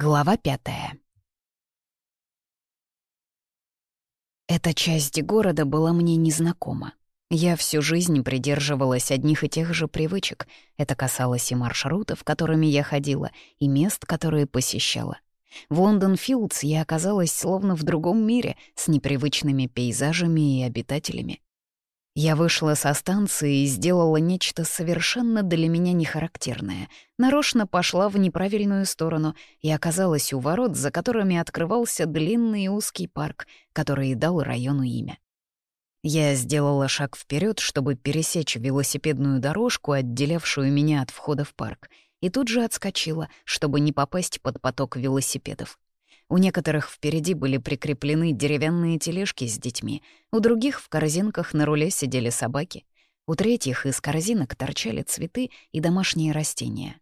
Глава пятая. Эта часть города была мне незнакома. Я всю жизнь придерживалась одних и тех же привычек. Это касалось и маршрутов, которыми я ходила, и мест, которые посещала. В Лондон-Филдс я оказалась словно в другом мире, с непривычными пейзажами и обитателями. Я вышла со станции и сделала нечто совершенно для меня нехарактерное. Нарочно пошла в неправильную сторону и оказалась у ворот, за которыми открывался длинный узкий парк, который дал району имя. Я сделала шаг вперед, чтобы пересечь велосипедную дорожку, отделявшую меня от входа в парк, и тут же отскочила, чтобы не попасть под поток велосипедов. У некоторых впереди были прикреплены деревянные тележки с детьми, у других в корзинках на руле сидели собаки, у третьих из корзинок торчали цветы и домашние растения.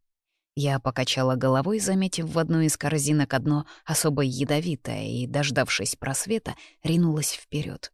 Я покачала головой, заметив в одной из корзинок одно особо ядовитое, и, дождавшись просвета, ринулась вперед.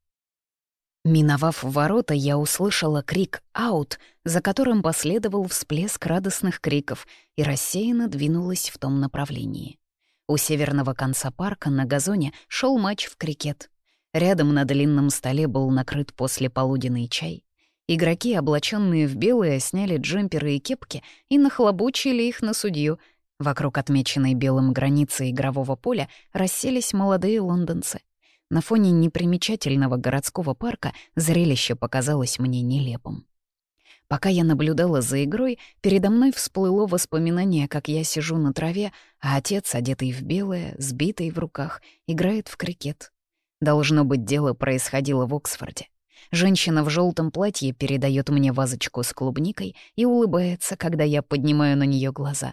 Миновав ворота, я услышала крик «Аут!», за которым последовал всплеск радостных криков, и рассеянно двинулась в том направлении. У северного конца парка на газоне шел матч в крикет. Рядом на длинном столе был накрыт после полуденный чай. Игроки, облаченные в белые, сняли джемперы и кепки и нахлобучили их на судью. Вокруг отмеченной белым границы игрового поля расселись молодые лондонцы. На фоне непримечательного городского парка зрелище показалось мне нелепым. Пока я наблюдала за игрой, передо мной всплыло воспоминание, как я сижу на траве, а отец, одетый в белое, сбитый в руках, играет в крикет. Должно быть, дело происходило в Оксфорде. Женщина в желтом платье передает мне вазочку с клубникой и улыбается, когда я поднимаю на нее глаза.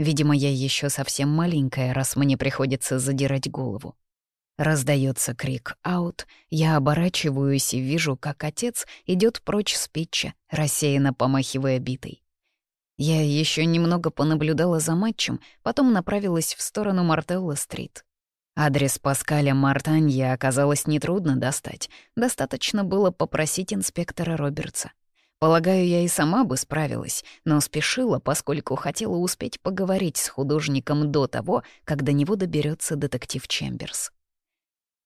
Видимо, я еще совсем маленькая, раз мне приходится задирать голову. Раздается крик «Аут!», я оборачиваюсь и вижу, как отец идет прочь с питча, рассеянно помахивая битой. Я еще немного понаблюдала за матчем, потом направилась в сторону Мартелла-стрит. Адрес Паскаля Мартанья оказалось нетрудно достать. Достаточно было попросить инспектора Робертса. Полагаю, я и сама бы справилась, но спешила, поскольку хотела успеть поговорить с художником до того, как до него доберется детектив Чемберс.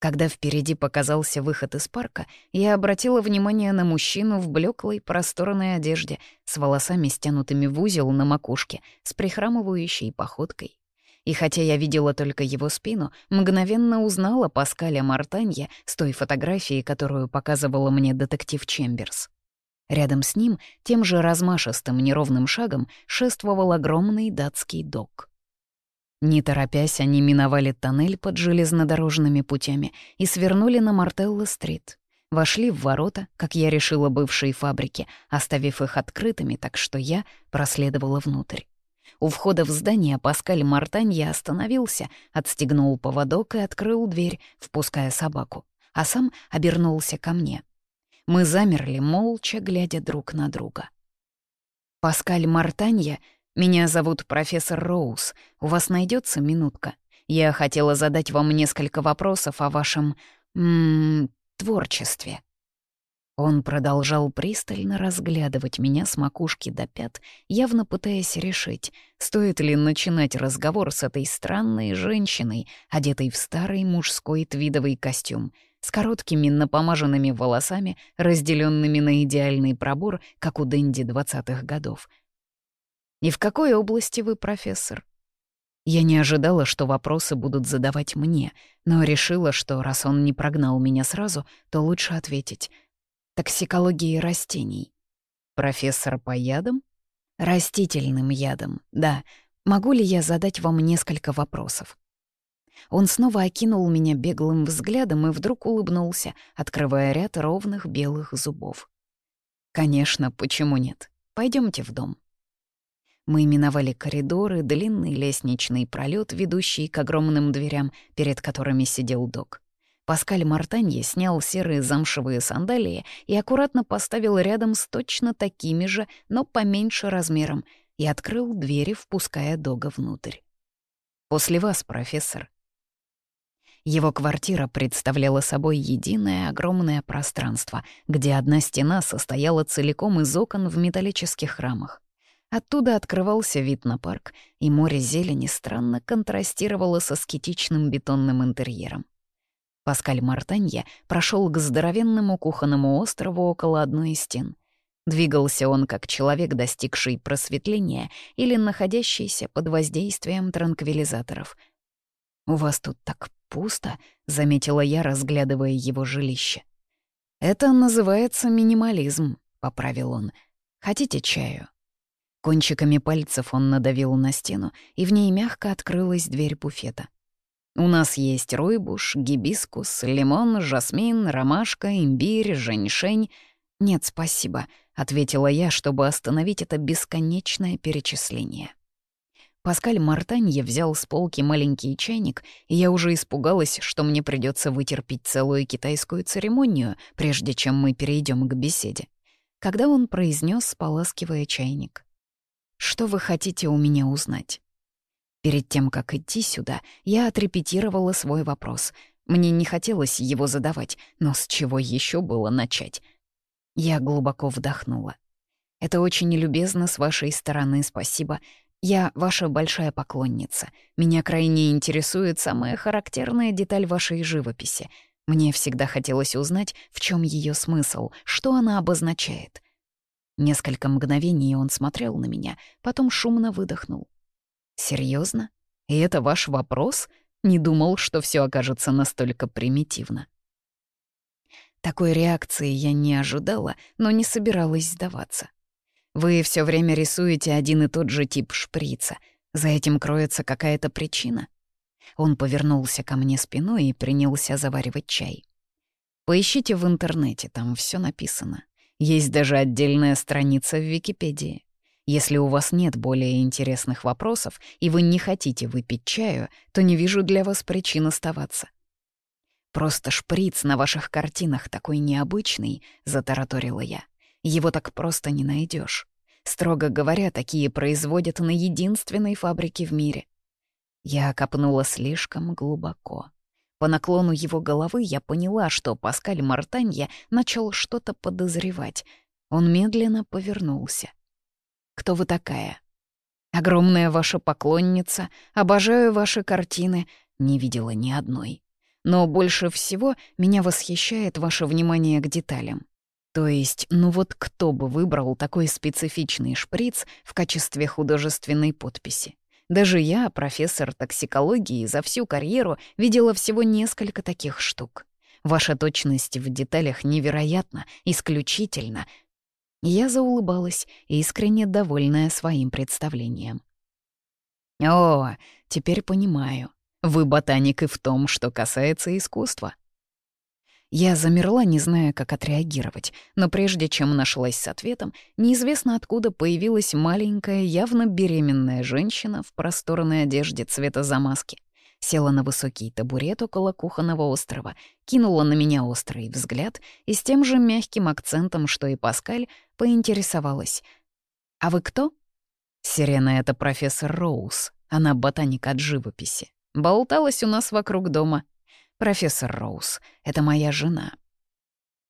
Когда впереди показался выход из парка, я обратила внимание на мужчину в блеклой просторной одежде, с волосами стянутыми в узел на макушке, с прихрамывающей походкой. И хотя я видела только его спину, мгновенно узнала Паскаля Мартанья с той фотографии, которую показывала мне детектив Чемберс. Рядом с ним, тем же размашистым неровным шагом, шествовал огромный датский док. Не торопясь, они миновали тоннель под железнодорожными путями и свернули на Мартелло-стрит. Вошли в ворота, как я решила, бывшей фабрики, оставив их открытыми, так что я проследовала внутрь. У входа в здание Паскаль Мартанья остановился, отстегнул поводок и открыл дверь, впуская собаку, а сам обернулся ко мне. Мы замерли, молча глядя друг на друга. Паскаль Мартанья «Меня зовут профессор Роуз. У вас найдется минутка? Я хотела задать вам несколько вопросов о вашем... М -м, творчестве». Он продолжал пристально разглядывать меня с макушки до пят, явно пытаясь решить, стоит ли начинать разговор с этой странной женщиной, одетой в старый мужской твидовый костюм, с короткими напомаженными волосами, разделенными на идеальный пробор, как у Дэнди двадцатых годов — и в какой области вы профессор? Я не ожидала, что вопросы будут задавать мне, но решила, что раз он не прогнал меня сразу, то лучше ответить. Токсикологии растений. Профессор по ядам? Растительным ядам, да. Могу ли я задать вам несколько вопросов? Он снова окинул меня беглым взглядом и вдруг улыбнулся, открывая ряд ровных белых зубов. «Конечно, почему нет? Пойдемте в дом». Мы миновали коридоры, длинный лестничный пролет, ведущий к огромным дверям, перед которыми сидел док. Паскаль Мартанье снял серые замшевые сандалии и аккуратно поставил рядом с точно такими же, но поменьше размером, и открыл двери, впуская дога внутрь. «После вас, профессор». Его квартира представляла собой единое огромное пространство, где одна стена состояла целиком из окон в металлических рамах. Оттуда открывался вид на парк, и море зелени странно контрастировало с аскетичным бетонным интерьером. Паскаль Мартанье прошел к здоровенному кухонному острову около одной из стен. Двигался он как человек, достигший просветления или находящийся под воздействием транквилизаторов. «У вас тут так пусто», — заметила я, разглядывая его жилище. «Это называется минимализм», — поправил он. «Хотите чаю?» Кончиками пальцев он надавил на стену, и в ней мягко открылась дверь буфета. У нас есть ройбуш, гибискус, лимон, жасмин, ромашка, имбирь, женьшень. Нет, спасибо, ответила я, чтобы остановить это бесконечное перечисление. Паскаль Мартанье взял с полки маленький чайник, и я уже испугалась, что мне придется вытерпеть целую китайскую церемонию, прежде чем мы перейдем к беседе. Когда он произнес, поласкивая чайник. «Что вы хотите у меня узнать?» Перед тем, как идти сюда, я отрепетировала свой вопрос. Мне не хотелось его задавать, но с чего еще было начать? Я глубоко вдохнула. «Это очень любезно с вашей стороны, спасибо. Я ваша большая поклонница. Меня крайне интересует самая характерная деталь вашей живописи. Мне всегда хотелось узнать, в чем ее смысл, что она обозначает». Несколько мгновений он смотрел на меня, потом шумно выдохнул. Серьезно? И это ваш вопрос? Не думал, что все окажется настолько примитивно. Такой реакции я не ожидала, но не собиралась сдаваться. Вы все время рисуете один и тот же тип шприца. За этим кроется какая-то причина. Он повернулся ко мне спиной и принялся заваривать чай. Поищите в интернете, там все написано. Есть даже отдельная страница в Википедии. Если у вас нет более интересных вопросов, и вы не хотите выпить чаю, то не вижу для вас причин оставаться. «Просто шприц на ваших картинах такой необычный», — затараторила я. «Его так просто не найдешь. Строго говоря, такие производят на единственной фабрике в мире». Я копнула слишком глубоко. По наклону его головы я поняла, что Паскаль Мартанья начал что-то подозревать. Он медленно повернулся. Кто вы такая? Огромная ваша поклонница, обожаю ваши картины, не видела ни одной. Но больше всего меня восхищает ваше внимание к деталям. То есть, ну вот кто бы выбрал такой специфичный шприц в качестве художественной подписи? Даже я, профессор токсикологии, за всю карьеру видела всего несколько таких штук. Ваша точность в деталях невероятна, исключительна, я заулыбалась, искренне довольная своим представлением. «О, теперь понимаю. Вы ботаник и в том, что касается искусства». Я замерла, не зная, как отреагировать, но прежде чем нашлась с ответом, неизвестно откуда появилась маленькая, явно беременная женщина в просторной одежде цвета замазки села на высокий табурет около кухонного острова, кинула на меня острый взгляд и с тем же мягким акцентом, что и Паскаль, поинтересовалась. «А вы кто?» «Сирена — это профессор Роуз. Она ботаник от живописи. Болталась у нас вокруг дома. Профессор Роуз — это моя жена».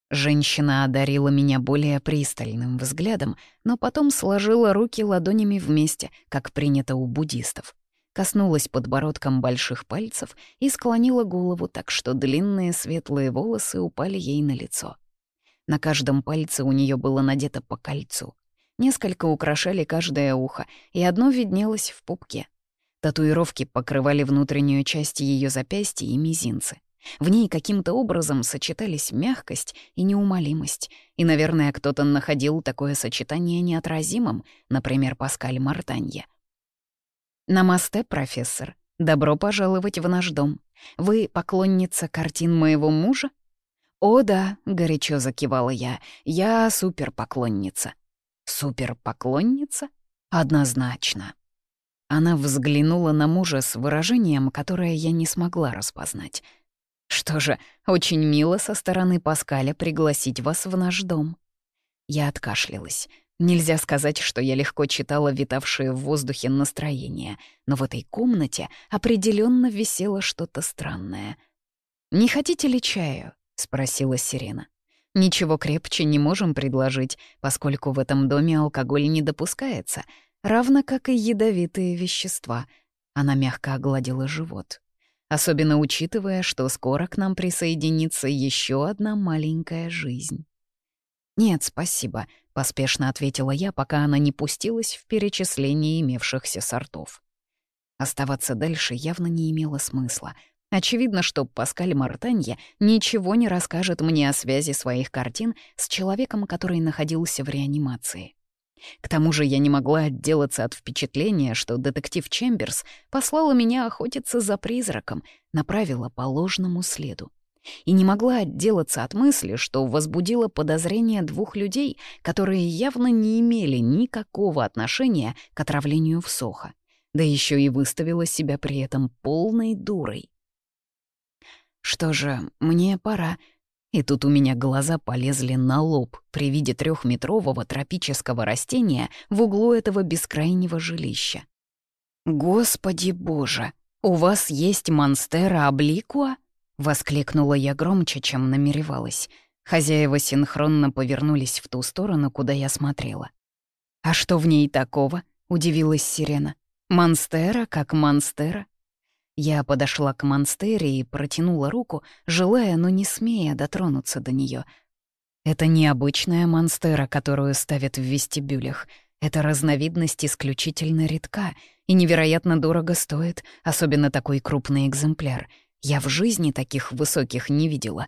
Женщина одарила меня более пристальным взглядом, но потом сложила руки ладонями вместе, как принято у буддистов коснулась подбородком больших пальцев и склонила голову так, что длинные светлые волосы упали ей на лицо. На каждом пальце у нее было надето по кольцу. Несколько украшали каждое ухо, и одно виднелось в пупке. Татуировки покрывали внутреннюю часть ее запястья и мизинцы. В ней каким-то образом сочетались мягкость и неумолимость, и, наверное, кто-то находил такое сочетание неотразимым, например, Паскаль Мартанье. «Намасте, профессор. Добро пожаловать в наш дом. Вы поклонница картин моего мужа?» «О, да», — горячо закивала я, — «я суперпоклонница». «Суперпоклонница? Однозначно». Она взглянула на мужа с выражением, которое я не смогла распознать. «Что же, очень мило со стороны Паскаля пригласить вас в наш дом». Я откашлялась. Нельзя сказать, что я легко читала витавшие в воздухе настроения, но в этой комнате определенно висело что-то странное. «Не хотите ли чаю?» — спросила Сирена. «Ничего крепче не можем предложить, поскольку в этом доме алкоголь не допускается. Равно как и ядовитые вещества. Она мягко огладила живот. Особенно учитывая, что скоро к нам присоединится еще одна маленькая жизнь. «Нет, спасибо», — поспешно ответила я, пока она не пустилась в перечисление имевшихся сортов. Оставаться дальше явно не имело смысла. Очевидно, что Паскаль Мартанье ничего не расскажет мне о связи своих картин с человеком, который находился в реанимации. К тому же я не могла отделаться от впечатления, что детектив Чемберс послала меня охотиться за призраком, направила по ложному следу. И не могла отделаться от мысли, что возбудило подозрение двух людей, которые явно не имели никакого отношения к отравлению в Сохо да еще и выставила себя при этом полной дурой. Что же, мне пора. И тут у меня глаза полезли на лоб при виде трехметрового тропического растения в углу этого бескрайнего жилища. «Господи боже, у вас есть монстера обликуа?» — воскликнула я громче, чем намеревалась. Хозяева синхронно повернулись в ту сторону, куда я смотрела. «А что в ней такого?» — удивилась Сирена. Монстера как монстера. Я подошла к монстере и протянула руку, желая, но не смея дотронуться до нее. Это необычная монстера, которую ставят в вестибюлях. Это разновидность исключительно редка и невероятно дорого стоит, особенно такой крупный экземпляр. Я в жизни таких высоких не видела.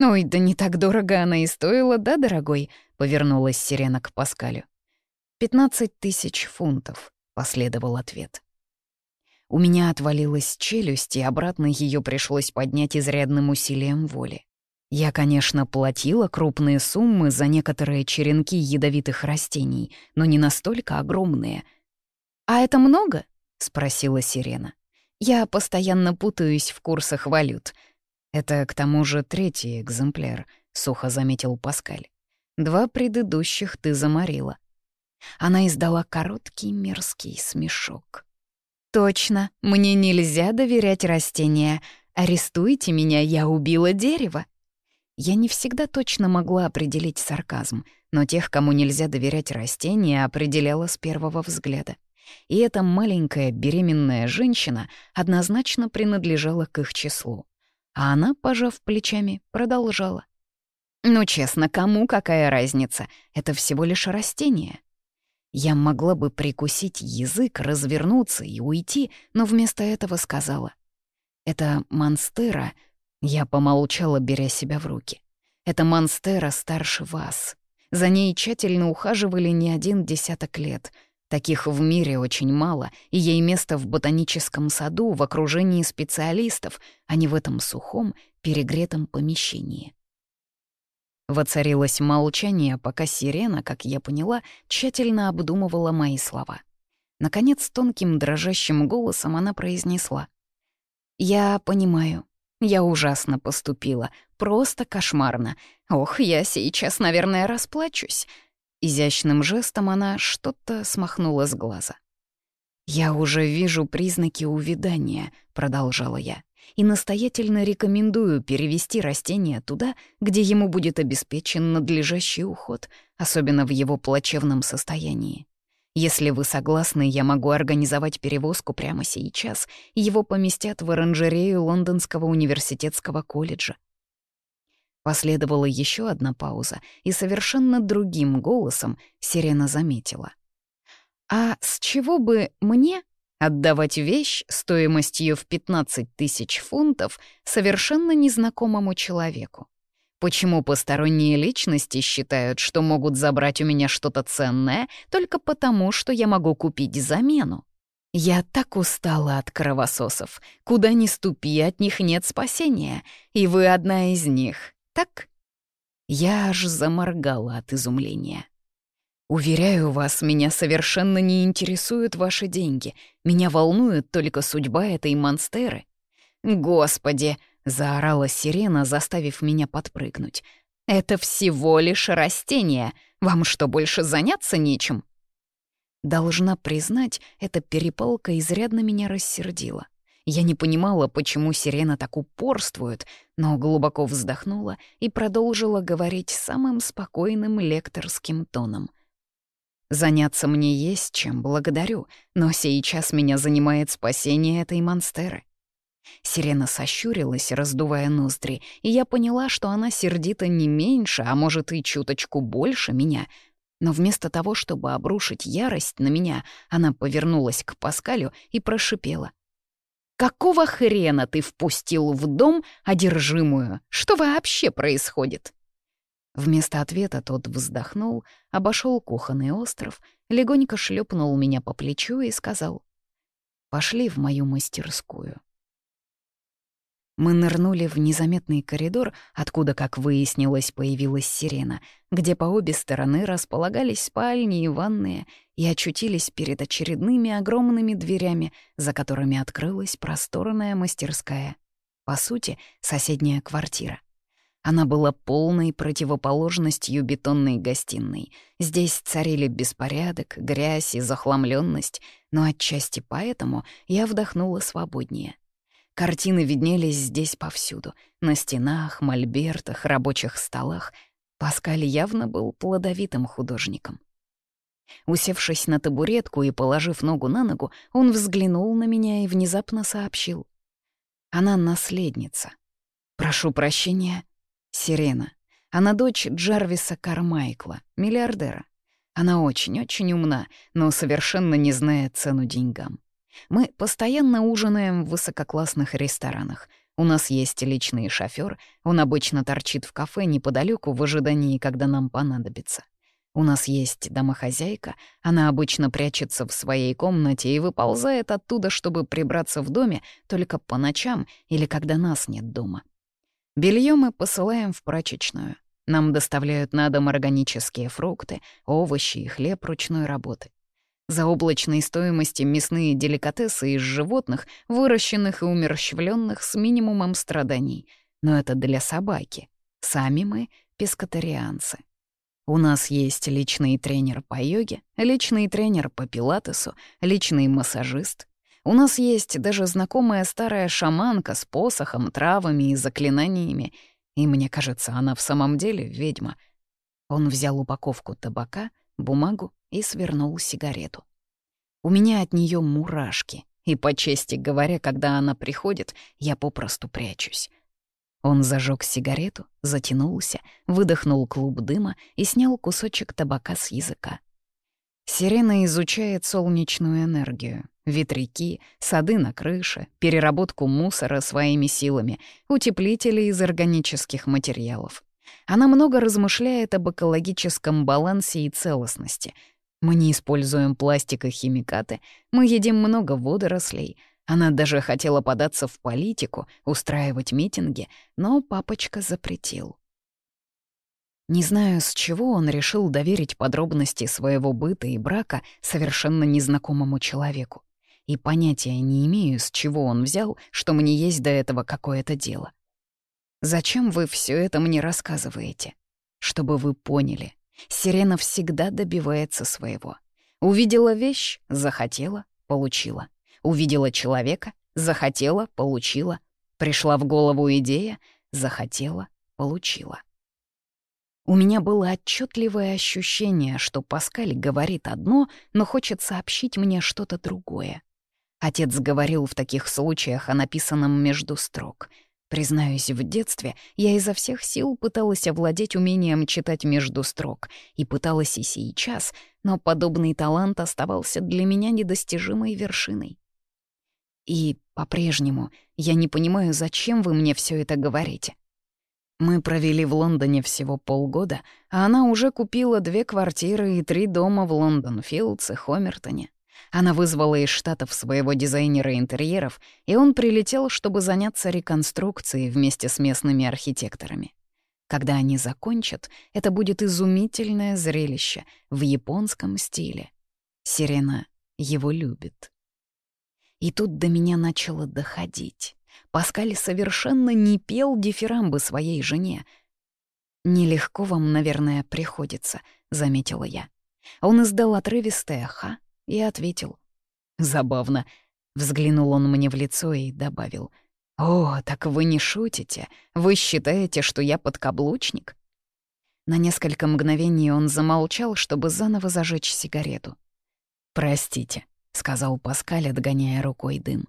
«Ой, да не так дорого она и стоила, да, дорогой?» — повернулась Сирена к Паскалю. «Пятнадцать тысяч фунтов», последовал ответ. У меня отвалилась челюсть, и обратно ее пришлось поднять изрядным усилием воли. Я, конечно, платила крупные суммы за некоторые черенки ядовитых растений, но не настолько огромные. «А это много?» — спросила Сирена. «Я постоянно путаюсь в курсах валют». «Это, к тому же, третий экземпляр», — сухо заметил Паскаль. «Два предыдущих ты заморила. Она издала короткий мерзкий смешок. «Точно, мне нельзя доверять растения. Арестуйте меня, я убила дерево». Я не всегда точно могла определить сарказм, но тех, кому нельзя доверять растения, определяла с первого взгляда. И эта маленькая беременная женщина однозначно принадлежала к их числу. А она, пожав плечами, продолжала. «Ну, честно, кому какая разница? Это всего лишь растение. Я могла бы прикусить язык, развернуться и уйти, но вместо этого сказала. «Это Монстера...» Я помолчала, беря себя в руки. «Это Монстера старше вас. За ней тщательно ухаживали не один десяток лет. Таких в мире очень мало, и ей место в ботаническом саду в окружении специалистов, а не в этом сухом, перегретом помещении. Воцарилось молчание, пока сирена, как я поняла, тщательно обдумывала мои слова. Наконец, тонким дрожащим голосом она произнесла. «Я понимаю. Я ужасно поступила. Просто кошмарно. Ох, я сейчас, наверное, расплачусь». Изящным жестом она что-то смахнула с глаза. «Я уже вижу признаки увядания», — продолжала я и настоятельно рекомендую перевести растение туда, где ему будет обеспечен надлежащий уход, особенно в его плачевном состоянии. Если вы согласны, я могу организовать перевозку прямо сейчас, его поместят в оранжерею Лондонского университетского колледжа. Последовала еще одна пауза, и совершенно другим голосом Сирена заметила. «А с чего бы мне Отдавать вещь стоимостью в 15 тысяч фунтов совершенно незнакомому человеку. Почему посторонние личности считают, что могут забрать у меня что-то ценное только потому, что я могу купить замену? Я так устала от кровососов. Куда ни ступи, от них нет спасения. И вы одна из них, так? Я аж заморгала от изумления. «Уверяю вас, меня совершенно не интересуют ваши деньги. Меня волнует только судьба этой монстеры». «Господи!» — заорала сирена, заставив меня подпрыгнуть. «Это всего лишь растение. Вам что, больше заняться нечем?» Должна признать, эта перепалка изрядно меня рассердила. Я не понимала, почему сирена так упорствует, но глубоко вздохнула и продолжила говорить самым спокойным лекторским тоном. Заняться мне есть чем, благодарю, но сейчас меня занимает спасение этой монстеры. Сирена сощурилась, раздувая ноздри, и я поняла, что она сердита не меньше, а может и чуточку больше меня. Но вместо того, чтобы обрушить ярость на меня, она повернулась к Паскалю и прошипела. «Какого хрена ты впустил в дом одержимую? Что вообще происходит?» Вместо ответа тот вздохнул, обошел кухонный остров, легонько шлепнул меня по плечу и сказал «Пошли в мою мастерскую». Мы нырнули в незаметный коридор, откуда, как выяснилось, появилась сирена, где по обе стороны располагались спальни и ванные, и очутились перед очередными огромными дверями, за которыми открылась просторная мастерская. По сути, соседняя квартира. Она была полной противоположностью бетонной гостиной. Здесь царили беспорядок, грязь и захламленность, но отчасти поэтому я вдохнула свободнее — Картины виднелись здесь повсюду — на стенах, мольбертах, рабочих столах. Паскаль явно был плодовитым художником. Усевшись на табуретку и положив ногу на ногу, он взглянул на меня и внезапно сообщил. «Она наследница. Прошу прощения, Сирена. Она дочь Джарвиса Кармайкла, миллиардера. Она очень-очень умна, но совершенно не знает цену деньгам. Мы постоянно ужинаем в высококлассных ресторанах. У нас есть личный шофер, он обычно торчит в кафе неподалеку в ожидании, когда нам понадобится. У нас есть домохозяйка, она обычно прячется в своей комнате и выползает оттуда, чтобы прибраться в доме только по ночам или когда нас нет дома. Белье мы посылаем в прачечную. Нам доставляют на дом органические фрукты, овощи и хлеб ручной работы. За облачной стоимости мясные деликатесы из животных, выращенных и умерщвленных с минимумом страданий. Но это для собаки. Сами мы — пескатарианцы. У нас есть личный тренер по йоге, личный тренер по пилатесу, личный массажист. У нас есть даже знакомая старая шаманка с посохом, травами и заклинаниями. И мне кажется, она в самом деле ведьма. Он взял упаковку табака, бумагу и свернул сигарету. У меня от нее мурашки, и, по чести говоря, когда она приходит, я попросту прячусь. Он зажег сигарету, затянулся, выдохнул клуб дыма и снял кусочек табака с языка. Сирена изучает солнечную энергию, ветряки, сады на крыше, переработку мусора своими силами, утеплители из органических материалов. Она много размышляет об экологическом балансе и целостности — мы не используем пластик и химикаты, мы едим много водорослей. Она даже хотела податься в политику, устраивать митинги, но папочка запретил. Не знаю, с чего он решил доверить подробности своего быта и брака совершенно незнакомому человеку. И понятия не имею, с чего он взял, что мне есть до этого какое-то дело. Зачем вы все это мне рассказываете? Чтобы вы поняли, Сирена всегда добивается своего. Увидела вещь — захотела, получила. Увидела человека — захотела, получила. Пришла в голову идея — захотела, получила. У меня было отчетливое ощущение, что Паскаль говорит одно, но хочет сообщить мне что-то другое. Отец говорил в таких случаях о написанном между строк — Признаюсь, в детстве я изо всех сил пыталась овладеть умением читать между строк, и пыталась и сейчас, но подобный талант оставался для меня недостижимой вершиной. И по-прежнему я не понимаю, зачем вы мне все это говорите. Мы провели в Лондоне всего полгода, а она уже купила две квартиры и три дома в Лондон-Филдс и Хомертоне. Она вызвала из Штатов своего дизайнера интерьеров, и он прилетел, чтобы заняться реконструкцией вместе с местными архитекторами. Когда они закончат, это будет изумительное зрелище в японском стиле. Сирена его любит. И тут до меня начало доходить. Паскаль совершенно не пел дифирамбы своей жене. «Нелегко вам, наверное, приходится», — заметила я. Он издал отрывистое «ха», и ответил. «Забавно». Взглянул он мне в лицо и добавил. «О, так вы не шутите? Вы считаете, что я подкаблучник?» На несколько мгновений он замолчал, чтобы заново зажечь сигарету. «Простите», — сказал Паскаль, отгоняя рукой дым.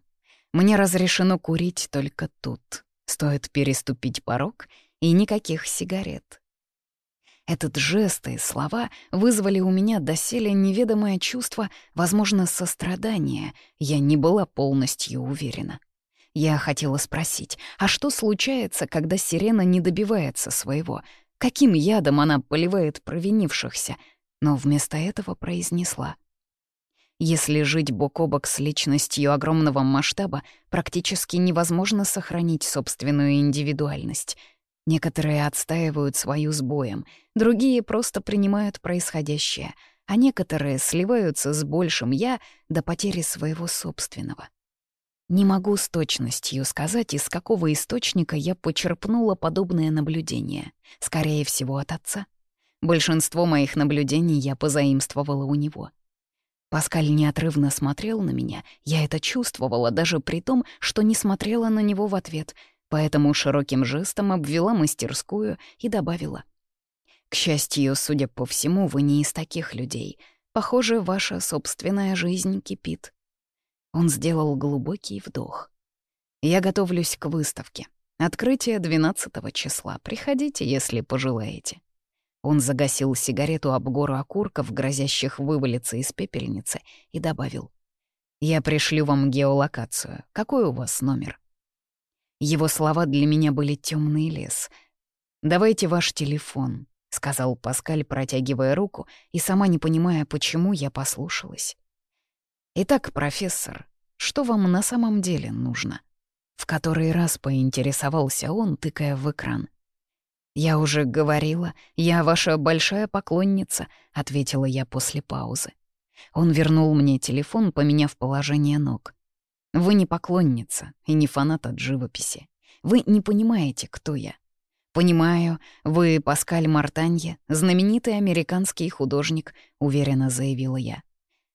«Мне разрешено курить только тут. Стоит переступить порог, и никаких сигарет». Этот жест и слова вызвали у меня доселе неведомое чувство, возможно, сострадания. Я не была полностью уверена. Я хотела спросить, а что случается, когда сирена не добивается своего? Каким ядом она поливает провинившихся? Но вместо этого произнесла. Если жить бок о бок с личностью огромного масштаба, практически невозможно сохранить собственную индивидуальность — Некоторые отстаивают свою с боем, другие просто принимают происходящее, а некоторые сливаются с большим «я» до потери своего собственного. Не могу с точностью сказать, из какого источника я почерпнула подобное наблюдение. Скорее всего, от отца. Большинство моих наблюдений я позаимствовала у него. Паскаль неотрывно смотрел на меня, я это чувствовала даже при том, что не смотрела на него в ответ — поэтому широким жестом обвела мастерскую и добавила. «К счастью, судя по всему, вы не из таких людей. Похоже, ваша собственная жизнь кипит». Он сделал глубокий вдох. «Я готовлюсь к выставке. Открытие 12 числа. Приходите, если пожелаете». Он загасил сигарету об гору окурков, грозящих вывалиться из пепельницы, и добавил. «Я пришлю вам геолокацию. Какой у вас номер?» Его слова для меня были темный лес. «Давайте ваш телефон», — сказал Паскаль, протягивая руку, и сама не понимая, почему я послушалась. «Итак, профессор, что вам на самом деле нужно?» В который раз поинтересовался он, тыкая в экран. «Я уже говорила, я ваша большая поклонница», — ответила я после паузы. Он вернул мне телефон, поменяв положение ног. Вы не поклонница и не фанат от живописи. Вы не понимаете, кто я. «Понимаю, вы Паскаль Мартанье, знаменитый американский художник», — уверенно заявила я.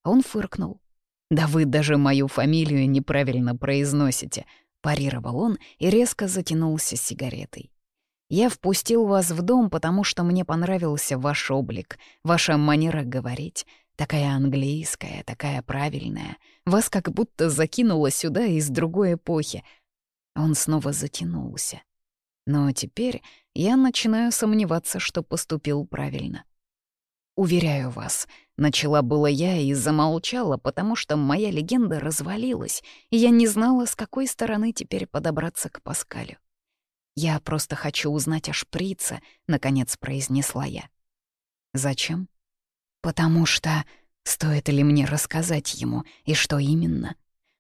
Он фыркнул. «Да вы даже мою фамилию неправильно произносите», — парировал он и резко затянулся сигаретой. «Я впустил вас в дом, потому что мне понравился ваш облик, ваша манера говорить, Такая английская, такая правильная. Вас как будто закинуло сюда из другой эпохи. Он снова затянулся. Но теперь я начинаю сомневаться, что поступил правильно. Уверяю вас, начала было я и замолчала, потому что моя легенда развалилась, и я не знала, с какой стороны теперь подобраться к Паскалю. «Я просто хочу узнать о шприце», — наконец произнесла я. «Зачем?» Потому что... Стоит ли мне рассказать ему, и что именно?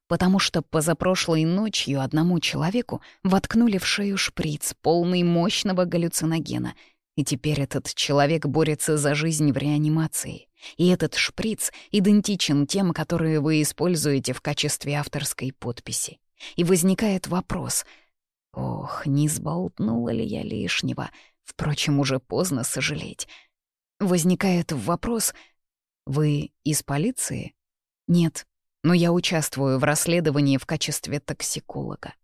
Потому что позапрошлой ночью одному человеку воткнули в шею шприц, полный мощного галлюциногена, и теперь этот человек борется за жизнь в реанимации. И этот шприц идентичен тем, которые вы используете в качестве авторской подписи. И возникает вопрос. Ох, не сболтнула ли я лишнего? Впрочем, уже поздно сожалеть. Возникает вопрос, вы из полиции? Нет, но я участвую в расследовании в качестве токсиколога.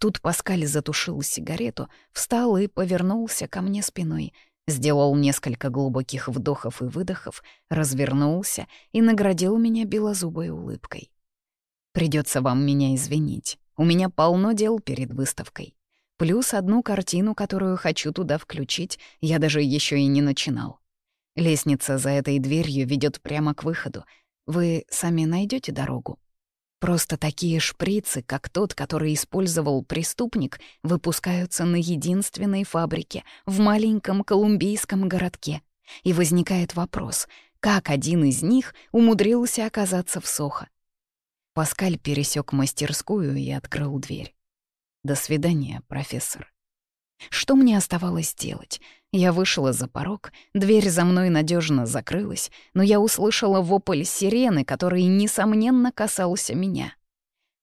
Тут Паскаль затушил сигарету, встал и повернулся ко мне спиной, сделал несколько глубоких вдохов и выдохов, развернулся и наградил меня белозубой улыбкой. Придется вам меня извинить. У меня полно дел перед выставкой. Плюс одну картину, которую хочу туда включить, я даже еще и не начинал. Лестница за этой дверью ведет прямо к выходу. Вы сами найдете дорогу. Просто такие шприцы, как тот, который использовал преступник, выпускаются на единственной фабрике в маленьком колумбийском городке. И возникает вопрос, как один из них умудрился оказаться в Сохо. Паскаль пересек мастерскую и открыл дверь. «До свидания, профессор». Что мне оставалось делать? Я вышла за порог, дверь за мной надежно закрылась, но я услышала вопль сирены, который, несомненно, касался меня.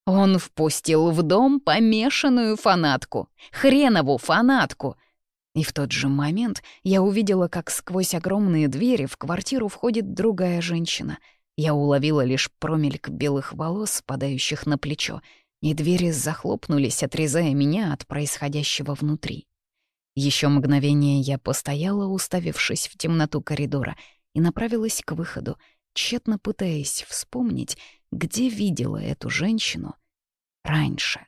Он впустил в дом помешанную фанатку, хренову фанатку. И в тот же момент я увидела, как сквозь огромные двери в квартиру входит другая женщина. Я уловила лишь промельк белых волос, спадающих на плечо, и двери захлопнулись, отрезая меня от происходящего внутри. Еще мгновение я постояла, уставившись в темноту коридора, и направилась к выходу, тщетно пытаясь вспомнить, где видела эту женщину раньше.